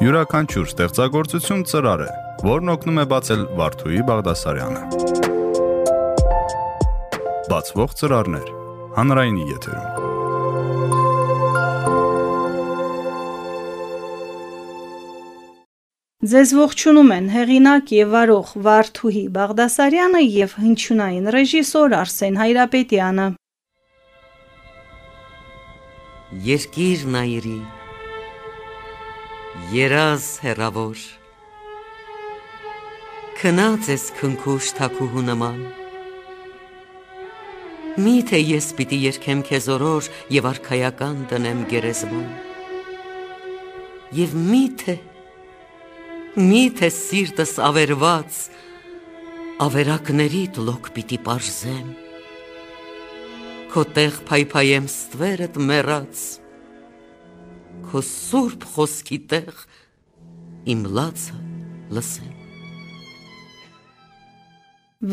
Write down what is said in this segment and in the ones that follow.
Յուրաքանչյուր ստեղծագործություն ծրար է, որն օգնում է բացել Վարդուհի Բաղդասարյանը։ Բացվող ծրարներ հանրայինի եթերում։ Ձեզ ողջունում են հեղինակ եւ վարող Վարդուհի Բաղդասարյանը եւ հնչյունային ռեժիսոր Արսեն Հայրապետյանը։ Երկիր նայրի երազ հերավոր Քնած ես քնքուշ թակուհու նման Միթե ես պիտի երկեմ քեզ օրոր եւ արքայական տնեմ գերեզման Եվ միթե միթե սիրտս ավերված ավերակների տլոկ պիտի պարզեմ Քո տեղ փայփայեմ ստվերդ մեռած քո սուրբ խոսքի տեղ իմ լացը լսեմ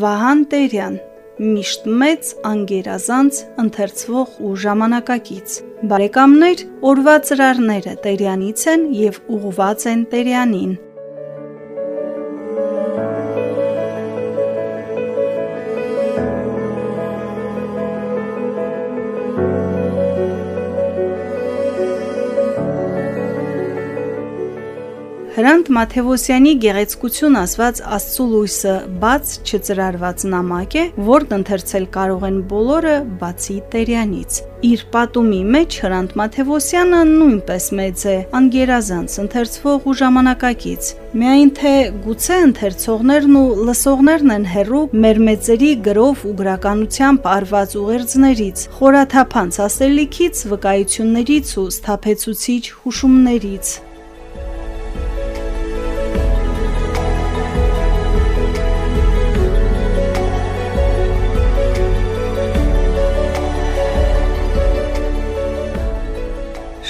Վահան Տերյան միշտ մեծ անգերազանց ընթերցվող ու ժամանակակից բարեկամներ օրվա ծրարները Տերյանից են եւ ուղված են Տերյանին Հրանտ Մաթեոսյանի գեղեցկություն ասված Աստծո լույսը բաց չծրարված նամակ է, որն ընթերցել կարող են բոլորը, բացի Տերյանից։ Իր պատումի մեջ Հրանտ Մաթեոսյանը նույնպես մեծ է, անգերազանց, ընթերցվող ու ժամանակակից։ Միայն թե գուցե ընթերցողներն ու լսողներն են հերու մեր մեծերի գրով ու գրականությամբ արված ուղերձներից, խորաթափանց ասելիքից, վկայություններից ու սթափեցուցիչ հուշումներից։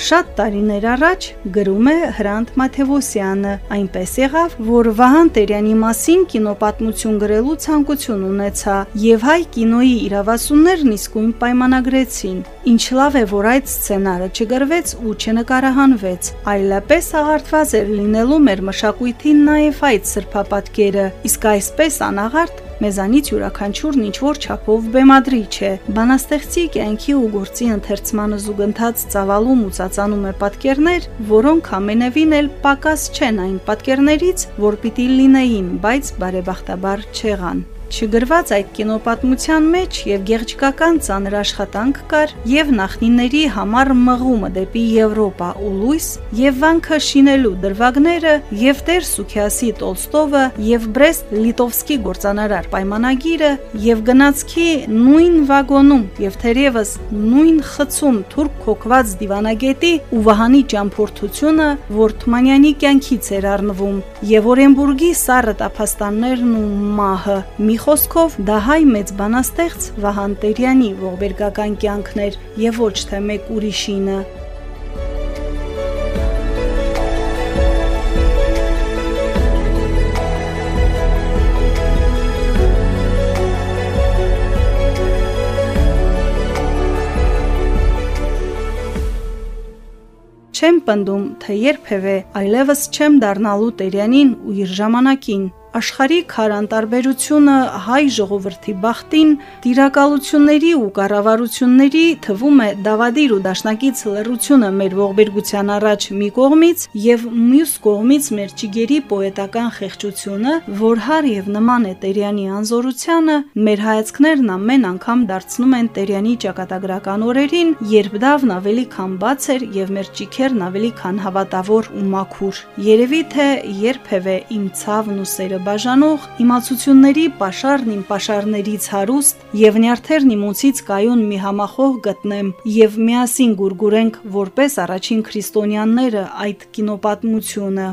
Շատ տարիներ առաջ գրում է Հրանտ Մաթեոսյանը, այնպես եղավ, որ Վահան Տերյանի մասին կինոպատմություն գրելու ցանկություն ունեցա, եւ հայ կինոյի իրավասուններն իսկույն պայմանագրեցին։ Ինչ լավ է, որ այդ սցենարը չգրվեց ու չնկարահանվեց, այլապես աղարտված էր լինելու մեր մշակույթին նաեւ այդ սրբապատկերը, իսկ այսպես անաղարտ մեզանից յուրաքանչյուրն ինչ որ չափով բեմադրիչ է։ Բանաստեղծի կյանքի ու գործի ընթերցմանը զուգընթաց ծավալում ու ծածանում է պատկերներ, որոնք ամենևին էլ պակաս չեն այն պատկերներից, որ պիտի լինեին, բայց բարեբախտաբար չեղան։ Չգրված այդ կինոպատմության մեջ եւ գեղջկական ծանր աշխատանք կար եւ նախնիների համար մղումը դեպի Եվրոպա ու լույս եւ վանքը շինելու դրվագները եւ Տեր Սուքիասի Տոլստովը եւ Բրեստ Լիտովսկի գործանարար պայմանագիրը եւ գնացքի նույն վագոնում եւ թերևս նույն խցում թուրք կոկված դիվանագետի ու Վահանի ճամփորդությունը, որ Թումանյանի կյանքից էր առնվում եւ Օրենբուրգի սառը տափաստաններն ու մահը մի խոսքով դա հայ մեծ բանաստեղծ Վահան Տերյանի ողբերգական կյանքն էր եւ ոչ թե մեկ ուրիշինը։ Չեմ պնդում, թե երբևէ այլևս չեմ դառնալու Տերյանին ու իր ժամանակին, Աշխարհի քարանտարբերությունը հայ ժողովրդի բախտին տիրակալությունների ու կառավարությունների թվում է դավադիր ու դաշնակից լրությունը մեր ողբերգության առաջ մի կողմից եւ մյուս կողմից մեր ճիգերի պոետական խեղճությունը, որ հար եւ նման է Տերյանի անզորությանը, մեր հայացքներն ամեն անգամ դարձնում են Տերյանի ճակատագրական օրերին, երբ դավն ավելի քան բաց էր եւ մեր ճիգերն ավելի քան հավատավոր ու մաքուր։ Երևի թե երբևէ իմ ցավն ու սերը բաժանող իմացությունների pašարն իմ pašարներից հարուստ եւ նյարդերն իմոցից կայուն մի համախոհ գտնեմ եւ միասին գուրգուրենք որպես առաջին քրիստոնյաները այդ կինոպատմությունը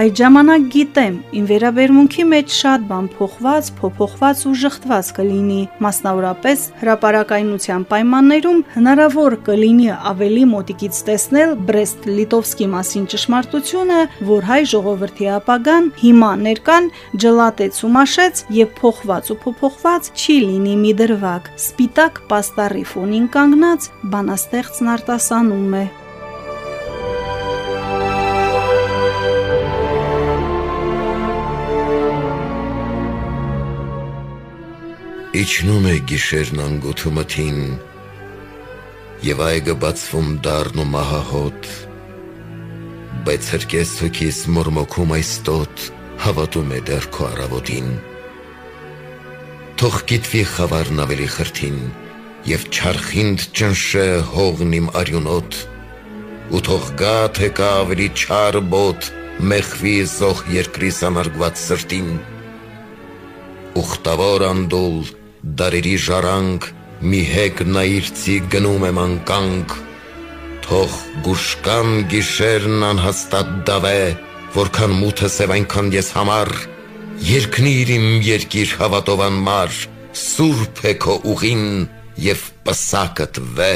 Այդ ժամանակ գիտեմ, ին վերաբերմունքի մեջ շատ բան փոխված, փոփոխված ու ժխտված կլինի, մասնավորապես հրաապարակայնության պայմաններում հնարավոր կլինի ավելի մոտիկից տեսնել Բրեստ-Լիտովսկի մասին ճշմարտությունը, որ հայ ժողովրդի ապագան հիմա ներկան ջլատեց ու մաշեց եւ փոխված ու փոփոխված չի լինի մի դրվագ։ Սպիտակ պաստառի ֆոնին կանգնած բանաստեղծն արտասանում է. Իջնում է գիշերն անգութու մթին, Եվ այգը բացվում դառն ու մահահոտ, Բայց հրկես հոգիս մորմոքում այս տոտ, Հավատում է դեռ քո առավոտին։ Թող գիտվի խավարն ավելի խրթին, Եվ չարխինդ ճնշե հողն իմ արյունոտ, Ու թող գա թե կա ավելի չար բոտ, Մեղվի զող երկրի սանարգված սրտին, Ուխտավոր անդուլ, դարերի ժարանք, մի հեկ նայիրցի գնում եմ անկանք, թող գուշկան գիշերն անհաստատ դավե, որքան մութը սև այնքան ես համար, երկնիր իմ երկիր հավատով անմար, սուրբ է քո ուղին և պսակըտ վե։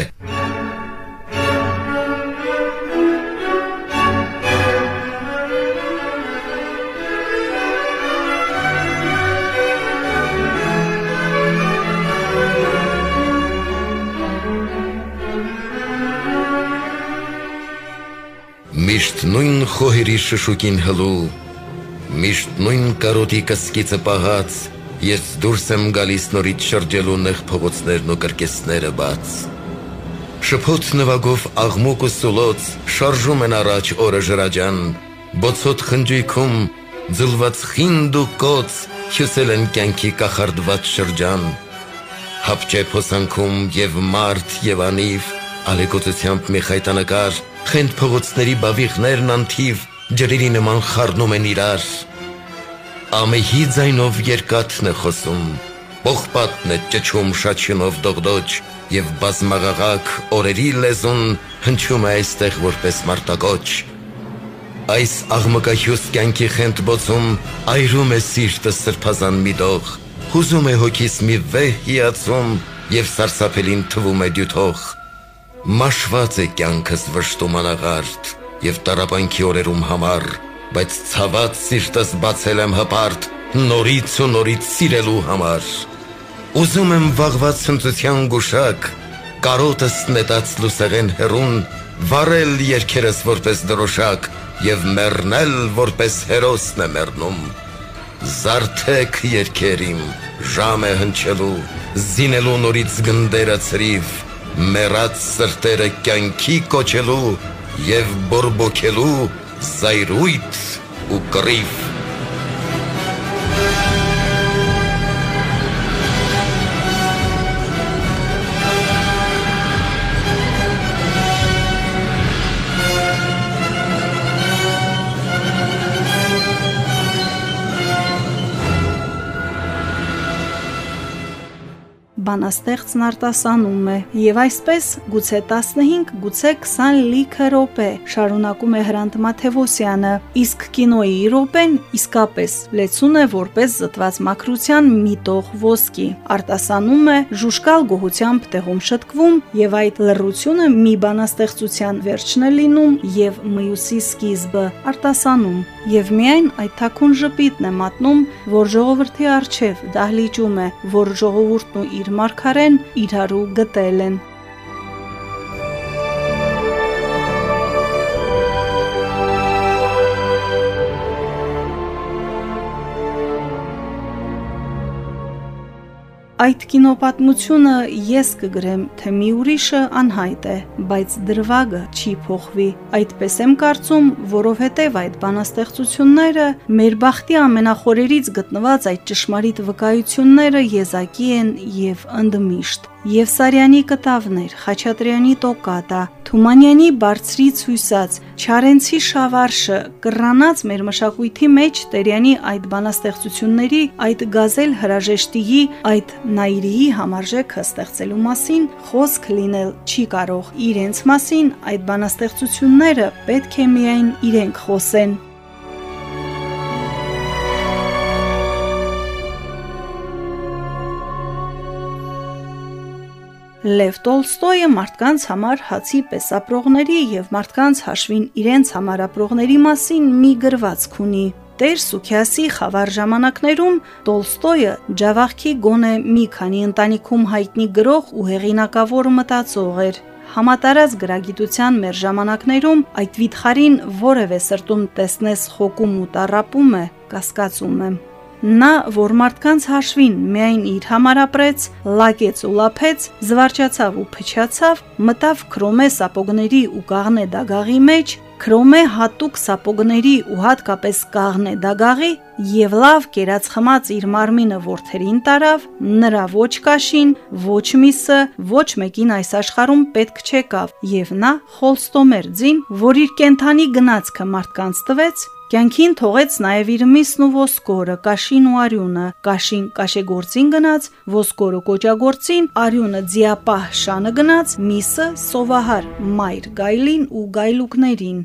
նույն խոհերի շշուկին հլու, միշտ նույն կարոտի կսկիցը պահած, ես դուրս եմ գալիս նորից շրջելու նեղ փողոցներն ու կրկեսները բաց։ Շփոթ նվագով աղմուկ ու սուլոց շարժում են առաջ օրը ժրաջան, բոցոտ խնջույքում ձլված խինդ ու կոց հյուսել են կյանքի կախարդված շրջան։ Հապճե փոսանքում եւ մարդ եւ անիվ ալեկոծությամբ մի խայտանկար Խենթ փողոցների բավիղներն անթիվ ջրերի նման խառնում են իրար։ Ամեհի ձայնով երկաթն է խոսում, Պողպատն է ճչում շաչյունով դողդոջ, Եվ բազմաղաղակ օրերի լեզուն հնչում է այստեղ որպես մարտակոչ։ Այս աղմկահյուս կյանքի խենթ բոցում այրում է սիրտը սրբազան մի դող, հուզում է հոգիս մի վեհ հիացում եւ սարսափելին թվում է դյութող։ Մաշված է կյանքս վշտում անաղարդ եւ տարապանքի օրերում համար, բայց ցաված սիրտս բացել եմ հպարտ նորից ու նորից սիրելու համար։ Ուզում եմ վաղված ցնծության գուշակ, կարոտս նետած լուսեղեն հերուն, վարել երկերս որպես դրոշակ եւ մեռնել որպես հերոսն է մեռնում։ Զարթեք երկերիմ, ժամ է հնչելու, զինելու նորից գնդերը ծրիվ, մեռած սրտերը կյանքի կոչելու եւ բորբոքելու զայրույթ ու կռիվ բանաստեղծն արտասանում է եւ այսպես գուցե 15, գուցե 20 լիքը րոպե շարունակում է Հրանտ Մաթեվոսյանը իսկ կինոյի րոպեն իսկապես լեցուն է որպես զտված մակրության միտող ոսկի արտասանում է ժուշկալ գոհությամբ տեղում շտկվում եւ այդ լռությունը մի բանաստեղծության վերջն է լինում եւ մյուսի սկիզբը արտասանում եւ միայն այդ թակուն ժպիտն է մատնում որ ժողովրդի արչեվ դահլիճում է որ ժողովուրդն ու իր մարգարեն իրարու գտել են։ Այդ կինոպատմությունը ես կգրեմ, թե մի ուրիշը անհայտ է, բայց դրվագը չի փոխվի։ Այդպես եմ կարծում, որովհետև այդ բանաստեղծությունները մեր բախտի ամենախորերից գտնված այդ ճշմարիտ վկայությունները եզակի են եւ ընդմիշտ։ Եվ Սարյանի կտավներ, Խաչատրյանի տոկատա, Թումանյանի բարձրից հույսած, Չարենցի շավարշը, կռանած մեր մշակույթի մեջ Տերյանի այդ բանաստեղծությունների, այդ գազել հրաժեշտիի, այդ Նաիրիի համարժեքը ստեղծելու մասին խոսք լինել չի կարող։ Իրենց մասին այդ բանաստեղծությունները պետք է միայն իրենք խոսեն։ Լև Տոլստոյը մարդկանց համար հացի պես ապրողների եւ մարդկանց հաշվին իրենց համար ապրողների մասին մի գրվածք ունի։ Տեր Սուքյասի խավար ժամանակներում Տոլստոյը Ջավախքի գոնե մի քանի ընտանիքում հայտնի գրող ու հեղինակավոր մտածող էր։ Համատարած գրագիտության մեր ժամանակներում այդ վիթխարին որևէ սրտում տեսնես խոկում ու տարապում է, կասկածում եմ։ Նա, որ մարդկանց հաշվին միայն իր համար ապրեց, լակեց ու լափեց, զվարճացավ ու փչացավ, մտավ քրոմե սապոգների ու կաղնե դագաղի մեջ, Քրոմե հատուկ սապոգների ու հատկապես կաղն է դագաղի եւ լավ կերած խմած իր մարմինը worth-երին տարավ, նրա ոչ կաշին, ոչ միսը, ոչ մեկին այս աշխարում պետք չեկավ եւ նա Խոլստոմեր ձին, որ իր կենթանի գնացքը մարդկանց տվեց Կյանքին թողեց նաև իր միսն ու ոսկորը, կաշին ու արյունը, կաշին կաշեգործին գնաց, ոսկորը կոճագործին, արյունը ձիապահ շանը գնաց, միսը սովահար մայր գայլին ու գայլուկներին։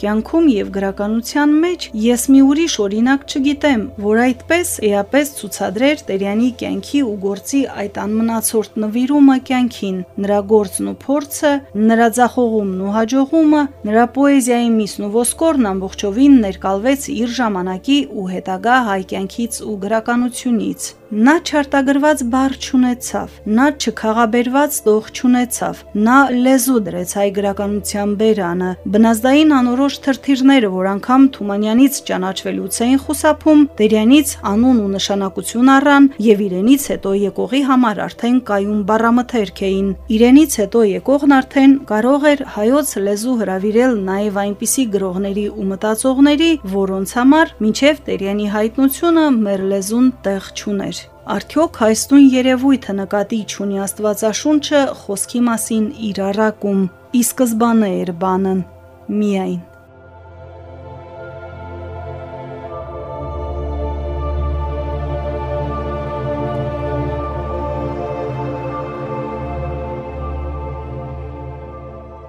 կյանքում եւ գրականության մեջ ես մի ուրիշ օրինակ չգիտեմ, որ այդպես էապես ցուցադրեր Տերյանի կյանքի ու գործի այդ անմնացորդ նվիրումը կյանքին, նրա գործն ու փորձը, նրա ցախողումն ու հաջողումը, նրա պոեզիայի միսն ու ոսկորն ամբողջովին ներկալվեց իր ժամանակի ու հետագա հայ կյանքից ու գրականությունից։ Նա չարտագրված բառ չունեցավ, նա չքաղաբերված տող չունեցավ, նա լեզու դրեց հայ գրականության բերանը, բնազդային անորոշ թրթիրները, որ անգամ Թումանյանից ճանաչվելուց էին խուսափում, Տերյանից անուն ու նշանակություն առան եւ իրենից հետո եկողի համար արդեն կայուն բառամթերք էին։ Իրենից հետո եկողն արդեն կարող էր հայոց լեզու հravirել նաեւ այնպիսի գրողների ու մտածողների, որոնց համար մինչև Տերյանի հայտնությունը մեր լեզուն տեղ չուներ։ Արդյոք այս նույն երևույթը նկատի չունի Աստվածաշունչը խոսքի մասին իր առակում։ Ի սկզբանե էր բանն միայն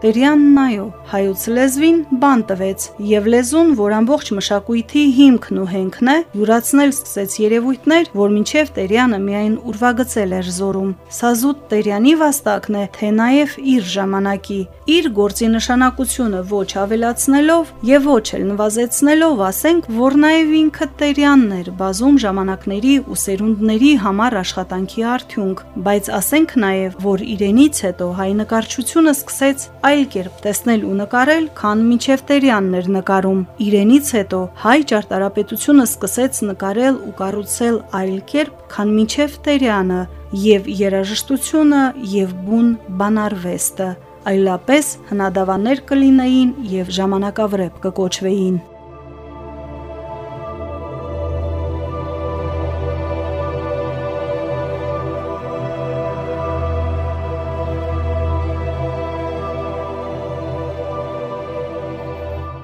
Տերյանն այո, հայոց լեզվին բան տվեց, եւ լեզուն, որ ամբողջ մշակույթի հիմքն ու հենքն է, յուրացնել սկսեց երևույթներ, որ մինչև Տերյանը միայն ուրվագծել էր զորում։ Սա զուտ Տերյանի վաստակն է, թե նաեւ իր ժամանակի, իր գործի նշանակությունը ոչ ավելացնելով եւ ոչ էլ նվազեցնելով, ասենք, որ նաեւ ինքը Տերյանն էր, բազում ժամանակների ու սերունդների համար աշխատանքի արդյունք, բայց ասենք նաեւ, որ իրենից հետո հայ նկարչությունը սկսեց այլ կերպ տեսնել ու նկարել, քան մինչև Տերյանն էր նկարում։ Իրենից հետո հայ ճարտարապետությունը սկսեց նկարել ու կառուցել այլ կերպ, քան մինչև Տերյանը, եւ երաժշտությունը եւ բուն բանարվեստը այլապես հնադավաներ կլինեին եւ ժամանակավրեպ կկոչվեին։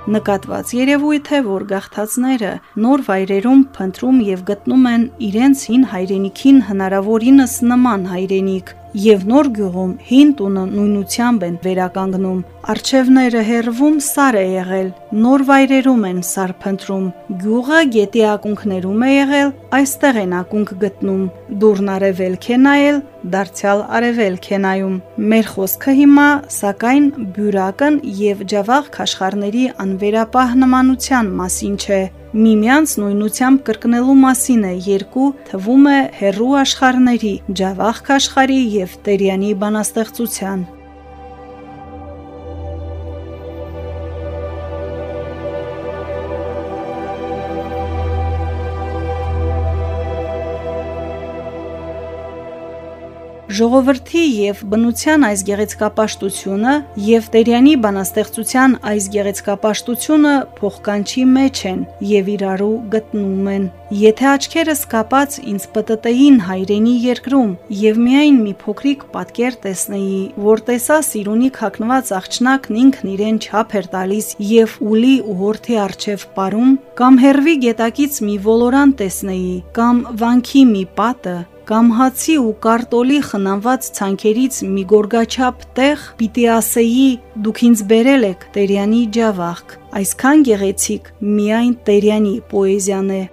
Նկատված երևույթ է, որ գաղթածները նոր վայրերում փնտրում եւ գտնում են իրենց հին հայրենիքին հնարավորինս նման հայրենիք, եւ նոր գյուղում հին տունը նույնությամբ են վերականգնում։ Արջևները հերվում սար է եղել, նոր վայրերում են սար փնտրում։ Գյուղը գետի ակունքներում է եղել, այստեղ են ակունք գտնում։ Դուրն արևելք է նայել, դարձյալ արևելք է նայում։ Մեր խոսքը հիմա սակայն բյուրակն եւ ջավախ քաշխարների անվերապահ նմանության մասին չէ միմյանց նույնությամբ կրկնելու մասին է. երկու թվում է հերրու աշխարհների՝ Ջավախ աշխարհի եւ Տերյանի բանաստեղծության։ Ժողովրդի եւ բնության այս գեղեցկապաշտությունը եւ Տերյանի բանաստեղծության այս գեղեցկապաշտությունը փոխկանչի մեջ են եւ իրարու գտնում են։ Եթե աչքերս կապած ինձ պտտեին հայրենի երկրում եւ միայն մի փոքրիկ պատկեր տեսնեի, որ տեսա սիրունի քակնված աղջնակն ինքն իրեն չափ էր տալիս եւ ուլի ու հորթի արչեվ ապարում, կամ հերվի գետակից մի ոլորան տեսնեի, կամ վանքի մի պատը, կամ հացի ու կարտոլի խնամված ցանքերից մի գորգաչափ տեղ պիտի ասեի դուք ինձ բերել եք Տերյանի ջավախք այսքան գեղեցիկ միայն Տերյանի պոեզիան է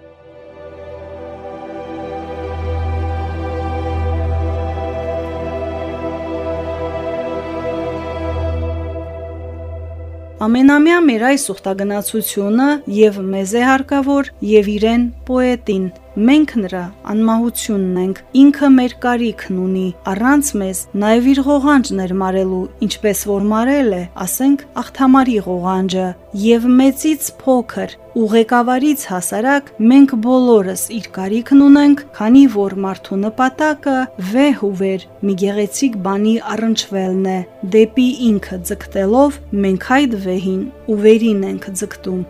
Ամենամյա մեր այս ուխտագնացությունը եւ մեզ է հարկավոր եւ իրեն պոետին Մենք նրա անմահությունն ենք, ինքը մեր կարիքն ունի, առանց մեզ նաև իր ղողանջն էր մարելու, ինչպես որ մարել է, ասենք աղթամարի ղողանջը, եւ մեծից փոքր, ուղեկավարից հասարակ մենք բոլորս իր կարիքն ունենք, քանի որ մարդու նպատակը վեհ ու վեր մի գեղեցիկ բանի առնչվելն է, դեպի ինքը ձգտելով մենք այդ վեհին ու վերին ենք ձգտում։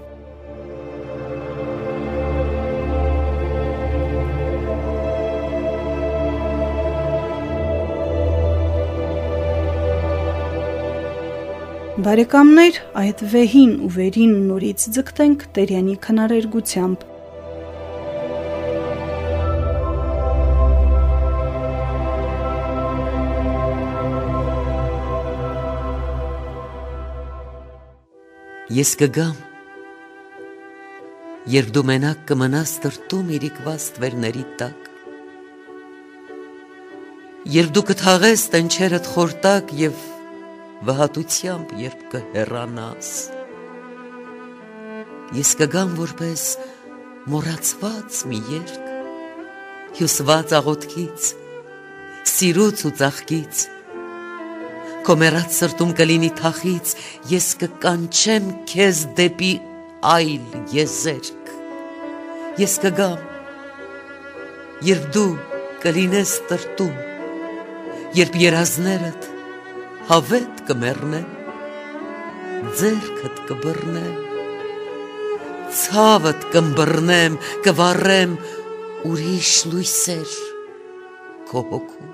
Բարեկամներ, այդ վեհին ու վերին նորից ձգտենք Տերյանի քնարերգությամբ։ Ես կգամ, երբ դու մենակ կմնաս տրտում իրիկված տվերների տակ, երբ դու կթաղես տնչերդ խորտակ և վհատությամբ երբ կհեռանաս ես կգամ որպես մոռացված մի երկ հյուսված աղոթքից սիրուց ու ծաղկից քո մեռած սրտում կլինի թախից ես կկանչեմ քեզ դեպի այլ եզերք ես կգամ երբ դու կլինես տրտում երբ երազներդ հավետ կմեռնեմ, ձերքդ կբռնեմ, ցավդ կմբռնեմ, կվառեմ ուրիշ լույսեր քո հոգում։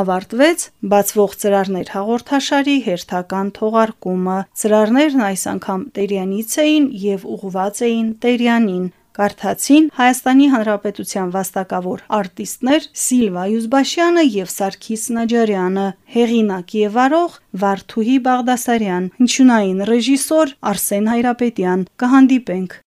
Ավարտվեց բացվող ծրարներ հաղորդաշարի հերթական թողարկումը։ Ծրարներն այս անգամ Տերյանից էին եւ ուղված էին Տերյանին։ Կարդացին Հայաստանի Հանրապետության վաստակավոր արտիստներ Սիլվա Յուզբաշյանը եւ Սարգիս Նաջարյանը, հեղինակ եւ վարող Վարդուհի Բաղդասարյան, հնչյունային ռեժիսոր Արսեն Հայրապետյան։ Կհանդիպենք